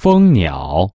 蜂鸟。